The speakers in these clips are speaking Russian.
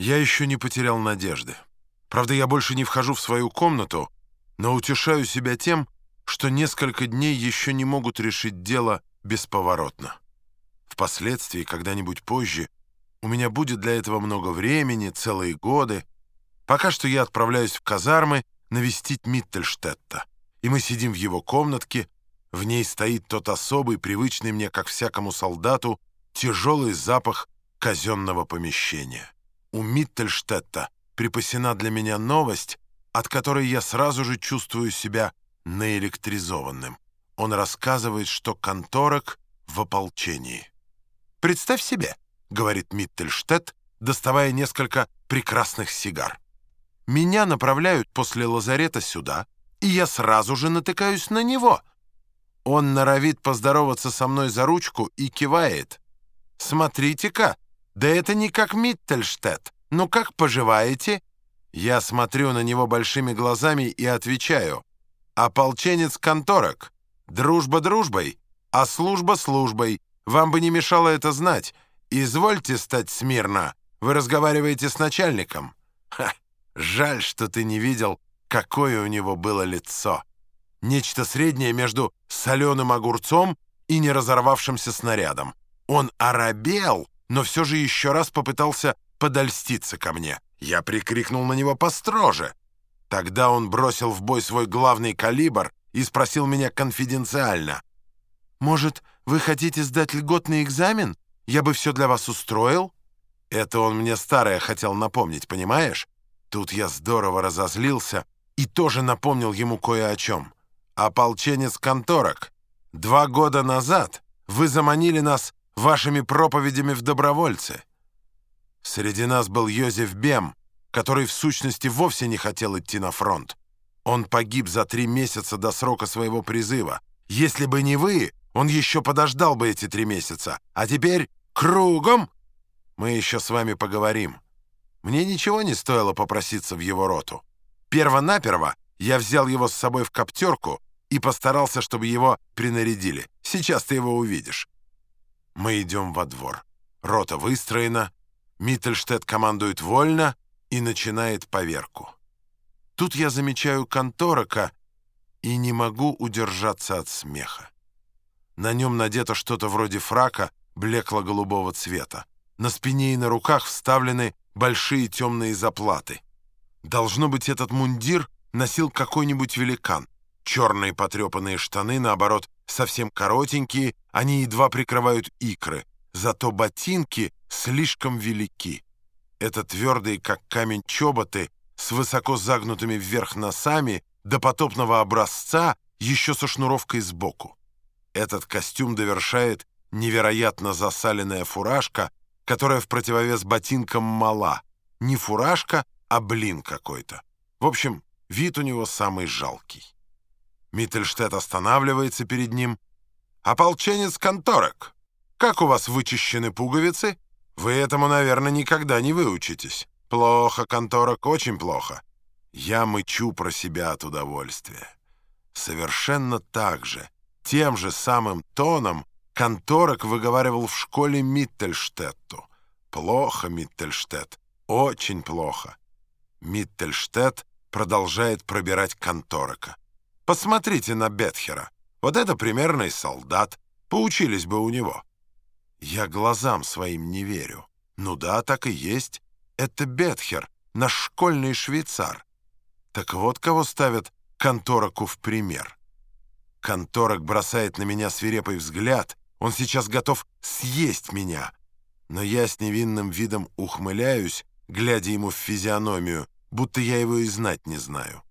Я еще не потерял надежды. Правда, я больше не вхожу в свою комнату, но утешаю себя тем, что несколько дней еще не могут решить дело бесповоротно. Впоследствии, когда-нибудь позже, у меня будет для этого много времени, целые годы. Пока что я отправляюсь в казармы навестить Миттельштетта, и мы сидим в его комнатке, в ней стоит тот особый, привычный мне, как всякому солдату, тяжелый запах казенного помещения. У Миттельштетта припасена для меня новость, от которой я сразу же чувствую себя наэлектризованным. Он рассказывает, что конторок в ополчении. «Представь себе», — говорит Миттельштетт, доставая несколько прекрасных сигар. «Меня направляют после лазарета сюда, и я сразу же натыкаюсь на него». Он норовит поздороваться со мной за ручку и кивает. «Смотрите-ка, «Да это не как Миттельштедт. Ну как поживаете?» Я смотрю на него большими глазами и отвечаю. «Ополченец конторок. Дружба дружбой, а служба службой. Вам бы не мешало это знать. Извольте стать смирно. Вы разговариваете с начальником». Ха, жаль, что ты не видел, какое у него было лицо. Нечто среднее между соленым огурцом и неразорвавшимся снарядом. Он оробел но все же еще раз попытался подольститься ко мне. Я прикрикнул на него построже. Тогда он бросил в бой свой главный калибр и спросил меня конфиденциально. «Может, вы хотите сдать льготный экзамен? Я бы все для вас устроил?» Это он мне старое хотел напомнить, понимаешь? Тут я здорово разозлился и тоже напомнил ему кое о чем. «Ополченец конторок, два года назад вы заманили нас вашими проповедями в добровольцы. Среди нас был Йозеф Бем, который в сущности вовсе не хотел идти на фронт. Он погиб за три месяца до срока своего призыва. Если бы не вы, он еще подождал бы эти три месяца. А теперь кругом мы еще с вами поговорим. Мне ничего не стоило попроситься в его роту. Первонаперво я взял его с собой в коптерку и постарался, чтобы его принарядили. Сейчас ты его увидишь. Мы идем во двор. Рота выстроена, Миттельштедт командует вольно и начинает поверку. Тут я замечаю конторака и не могу удержаться от смеха. На нем надето что-то вроде фрака блекло-голубого цвета. На спине и на руках вставлены большие темные заплаты. Должно быть, этот мундир носил какой-нибудь великан. Черные потрепанные штаны, наоборот, совсем коротенькие, они едва прикрывают икры, зато ботинки слишком велики. Это твердые, как камень чоботы, с высоко загнутыми вверх носами, до потопного образца, еще со шнуровкой сбоку. Этот костюм довершает невероятно засаленная фуражка, которая в противовес ботинкам мала. Не фуражка, а блин какой-то. В общем, вид у него самый жалкий. Миттельштедт останавливается перед ним. «Ополченец конторок, как у вас вычищены пуговицы? Вы этому, наверное, никогда не выучитесь. Плохо, конторок, очень плохо». Я мычу про себя от удовольствия. Совершенно так же, тем же самым тоном, конторок выговаривал в школе Миттельштетту. «Плохо, Миттельштедт, очень плохо». Миттельштедт продолжает пробирать конторока. Посмотрите на Бетхера. Вот это примерный солдат. Поучились бы у него. Я глазам своим не верю. Ну да, так и есть. Это Бетхер, наш школьный швейцар. Так вот кого ставят Контораку в пример. Конторок бросает на меня свирепый взгляд. Он сейчас готов съесть меня. Но я с невинным видом ухмыляюсь, глядя ему в физиономию, будто я его и знать не знаю.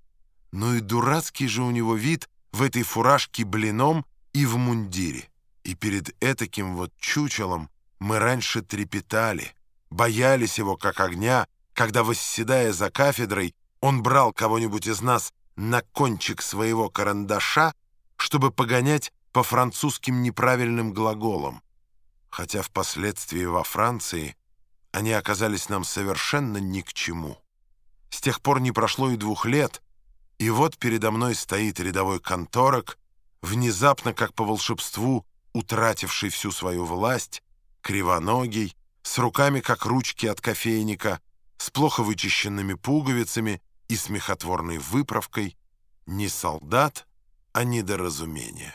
Ну и дурацкий же у него вид в этой фуражке блином и в мундире. И перед этаким вот чучелом мы раньше трепетали, боялись его как огня, когда, восседая за кафедрой, он брал кого-нибудь из нас на кончик своего карандаша, чтобы погонять по французским неправильным глаголам. Хотя впоследствии во Франции они оказались нам совершенно ни к чему. С тех пор не прошло и двух лет — и вот передо мной стоит рядовой конторок, внезапно, как по волшебству, утративший всю свою власть, кривоногий, с руками, как ручки от кофейника, с плохо вычищенными пуговицами и смехотворной выправкой, не солдат, а недоразумение.